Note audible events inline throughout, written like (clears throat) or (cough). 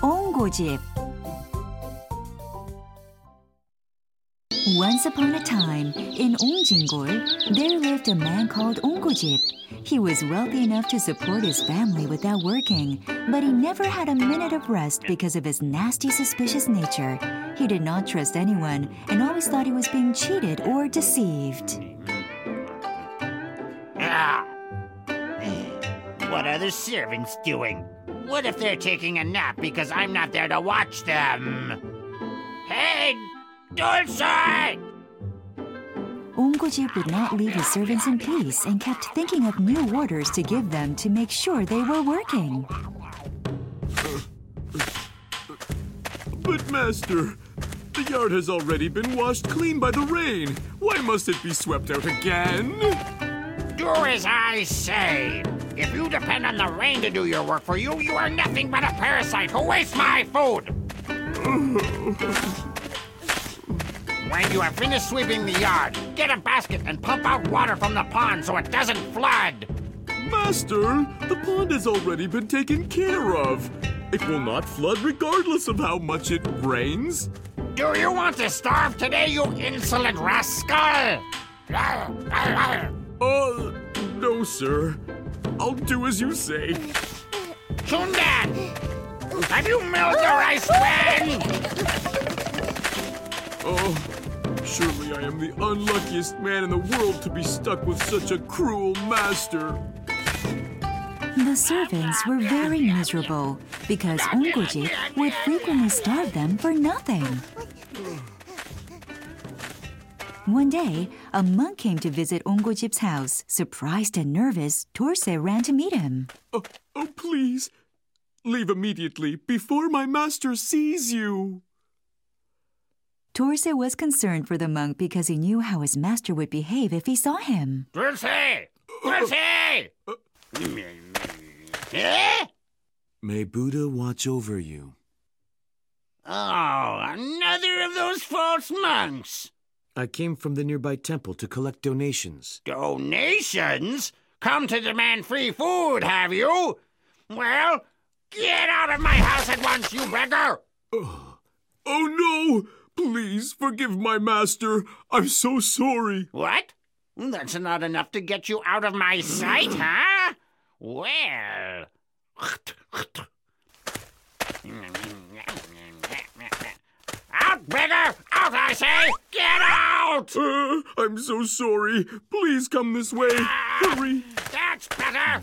옹고집 Once upon a time, in Ongjingol, there lived a man called Ongojip. He was wealthy enough to support his family without working, but he never had a minute of rest because of his nasty, suspicious nature. He did not trust anyone and always thought he was being cheated or deceived. Ah. What are the servants doing? What if they're taking a nap because I'm not there to watch them? Hey, Dulce! Ongojip would not leave his servants in peace and kept thinking of new orders to give them to make sure they were working. But, Master, the yard has already been washed clean by the rain. Why must it be swept out again? Do as I say. If you depend on the rain to do your work for you, you are nothing but a parasite who wastes my food. when you have finished sweeping the yard, get a basket and pump out water from the pond so it doesn't flood. Master, the pond has already been taken care of. It will not flood regardless of how much it rains. Do you want to starve today, you insolent rascal? Uh, no, sir. I'll do as you say. Chundan! Have you milled your rice pen? Oh, surely I am the unluckiest man in the world to be stuck with such a cruel master. The servants were very miserable because Ongojip would frequently starve them for nothing. One day, a monk came to visit Ongojip's house. Surprised and nervous, Torse ran to meet him. Oh, oh, please. Leave immediately before my master sees you. Torse was concerned for the monk because he knew how his master would behave if he saw him. Dulce! Dulce! Eh? May Buddha watch over you. Oh, another of those false monks. I came from the nearby temple to collect donations. Donations? Come to demand free food, have you? Well, get out of my house at once, you beggar! Oh oh no! Please forgive my master. I'm so sorry. What? That's not enough to get you out of my sight, (clears throat) huh? Well. Out, beggar! Out, I say! Get out! Uh, I'm so sorry. Please come this way. Hurry. That's better!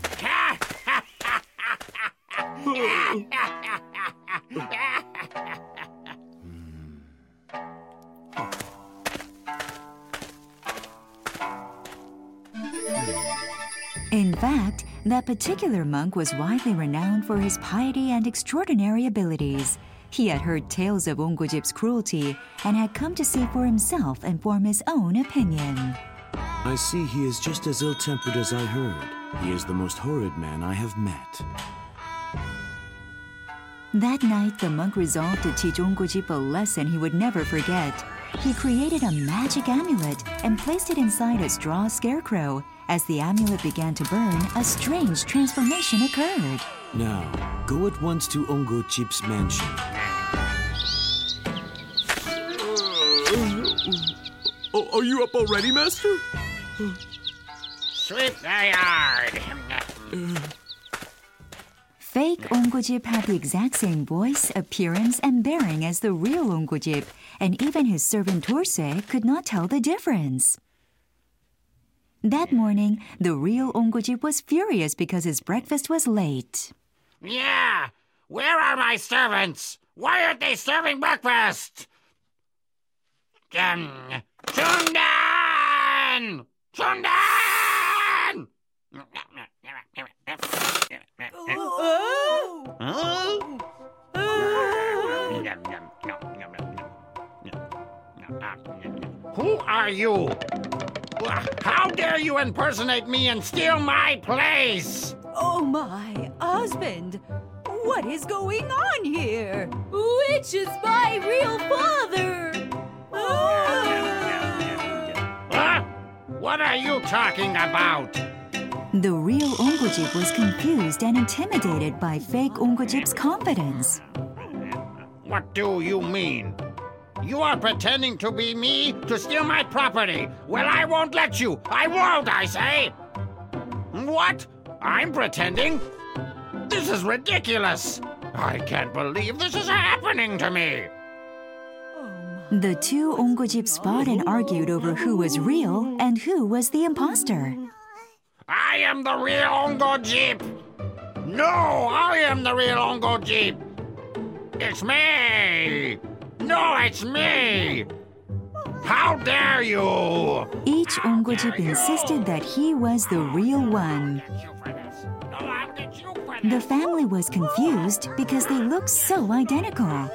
In fact, that particular monk was widely renowned for his piety and extraordinary abilities. He had heard tales of Ongojip's cruelty and had come to see for himself and form his own opinion. I see he is just as ill tempered as I heard. He is the most horrid man I have met. That night, the monk resolved to teach Ongojip a lesson he would never forget. He created a magic amulet and placed it inside a straw scarecrow. As the amulet began to burn, a strange transformation occurred. Now, go at once to Chip's mansion. Oh, are you up already, master? Sweep the yard! Fake Ongojip had the exact same voice, appearance, and bearing as the real Ongojip, and even his servant Torse could not tell the difference. That morning, the real Ongojip was furious because his breakfast was late. Yeah! Where are my servants? Why aren't they serving breakfast? Um, Chundan! Chundan! Huh? Who are you? How dare you impersonate me and steal my place? Oh my husband! What is going on here? Which is my real father? What are you talking about? The real Ongojip was confused and intimidated by fake Ongojip's confidence. What do you mean? You are pretending to be me to steal my property. Well, I won't let you. I won't, I say. What? I'm pretending? This is ridiculous. I can't believe this is happening to me. The two Ongojip fought and argued over who was real and who was the imposter. I am the real Ongojip. No, I am the real Ongojip. It's me. No, it's me. How dare you? Each Ongojip insisted that he was the real one. No, I'll get you for The family was confused because they looked so identical.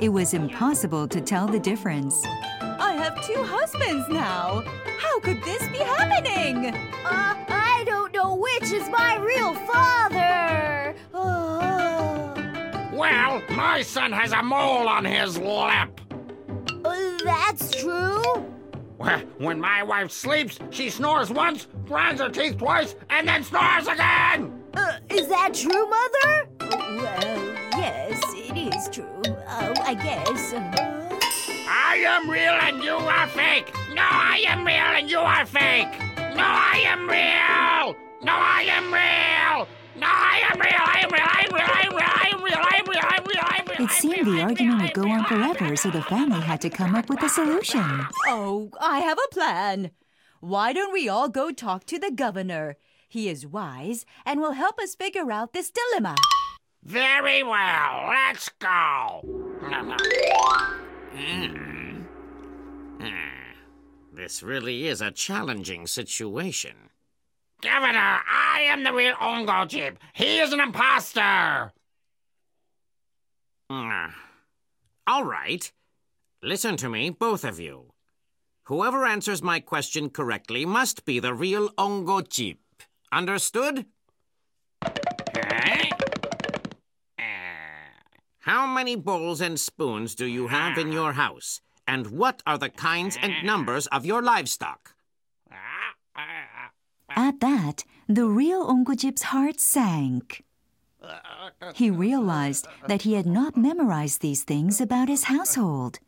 It was impossible to tell the difference. I have two husbands now. How could this be happening? Uh, I don't know which is my real father. Oh. Well, my son has a mole on his lip. Uh, that's true. When my wife sleeps, she snores once, grinds her teeth twice, and then snores again. Uh, is that true, Mother? Well, yes, it is true. Uh, I guess. I am real and you are fake. No, I am real and you are fake. No, I am real. No, I am real. No, I am real. I am real. I am real. I am real. I am real. I am real. I am real. I am real. It seemed the argument would go on forever, so the family had to come up with a solution. Oh, I have a plan. Why don't we all go talk to the governor? He is wise and will help us figure out this dilemma. Very well. Let's go. Ah, This really is a challenging situation. Governor, I am the real Ongo. He is an imposter. Ah. All right. Listen to me, both of you. Whoever answers my question correctly must be the real Ongo. Understood? Huh? How many bowls and spoons do you have in your house? And what are the kinds and numbers of your livestock? At that, the real Ongojip's heart sank. He realized that he had not memorized these things about his household.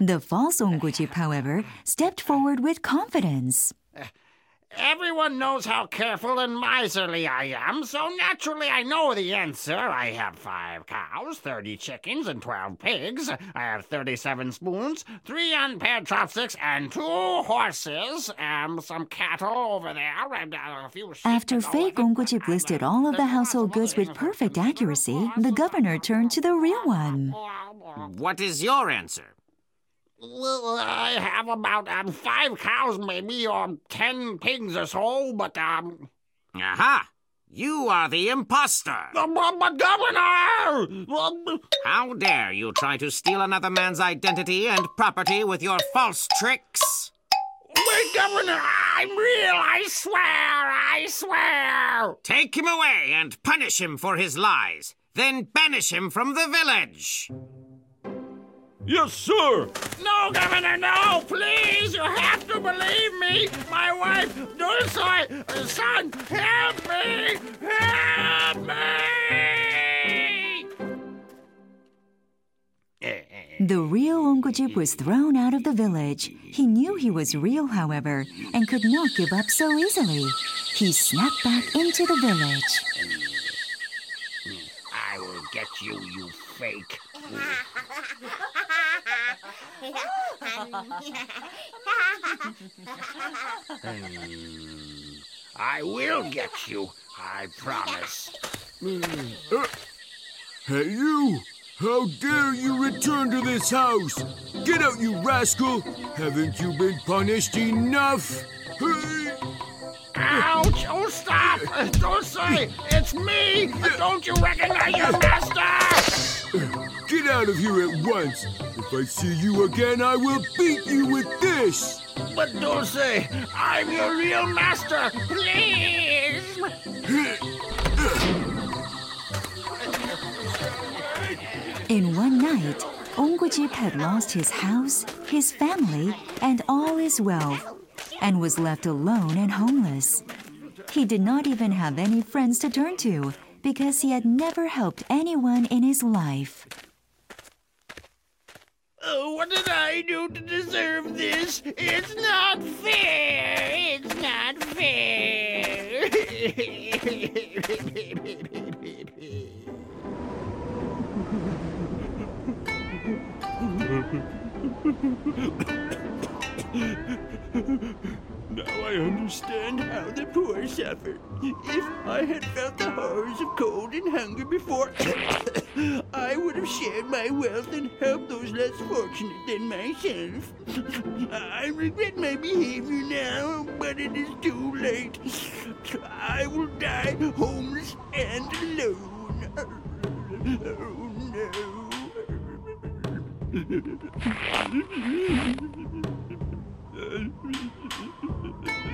The false Ongojip, however, stepped forward with confidence. Everyone knows how careful and miserly I am, so naturally I know the answer. I have five cows, 30 chickens, and 12 pigs. I have 37 spoons, three unpaired chopsticks, and two horses, and some cattle over there, and uh, a few sheep. After to go fake with listed all of the household goods with perfect accuracy, the governor turned to the real one. What is your answer? Well, I have about um, five cows, maybe, or ten pigs or so, but, um. Aha! You are the imposter! But, but Governor! Um, How dare you try to steal another man's identity and property with your false tricks? Wait, Governor, I'm real, I swear, I swear! Take him away and punish him for his lies. Then banish him from the village. Yes, sir. No, Governor, no, please, you have to believe me! My wife, Dulce, son, help me! Help me! The real Ongojip was thrown out of the village. He knew he was real, however, and could not give up so easily. He snapped back into the village. I will get you, you fake. (laughs) I will get you, I promise. Hey, you! How dare you return to this house? Get out, you rascal! Haven't you been punished enough? Ouch! Oh, stop! Uh, Don't say it's me! Don't you recognize your master? Get out of here at once! If I see you again, I will beat you with this! But Dulce, I'm your real master! Please! In one night, Ongojip had lost his house, his family, and all his wealth, and was left alone and homeless. He did not even have any friends to turn to because he had never helped anyone in his life. Oh, what did I do to deserve this? It's not fair! It's not fair! Now I understand how the poor suffer. If I had felt the horrors of cold and hunger before, shared my wealth and helped those less fortunate than myself. I regret my behavior now, but it is too late. I will die homeless and alone. Oh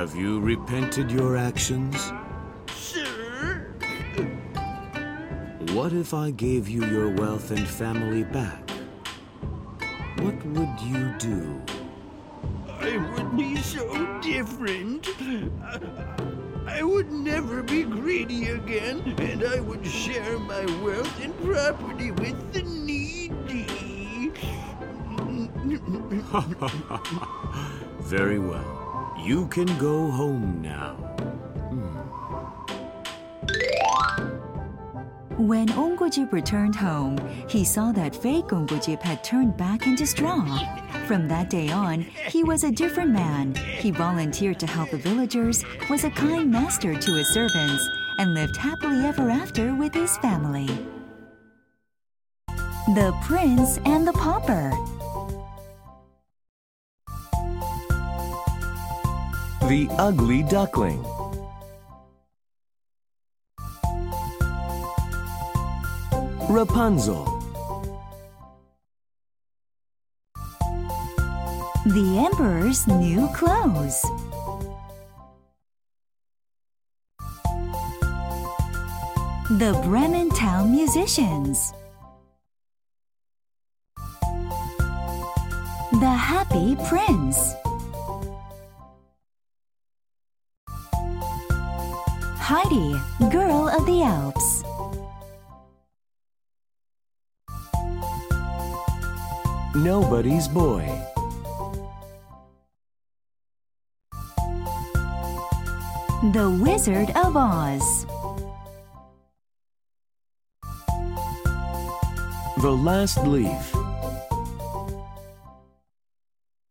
Have you repented your actions? Sir? What if I gave you your wealth and family back? What would you do? I would be so different. I, I would never be greedy again, and I would share my wealth and property with the needy. (laughs) Very well. You can go home now. When Ongojip returned home, he saw that fake Ongojip had turned back into straw. From that day on, he was a different man. He volunteered to help the villagers, was a kind master to his servants, and lived happily ever after with his family. The Prince and the Pauper. The Ugly Duckling. Rapunzel. The Emperor's new clothes. The Bremen Town Musicians. The Happy Prince. Heidi, Girl of the Alps. Nobody's Boy. The Wizard of Oz. The Last Leaf.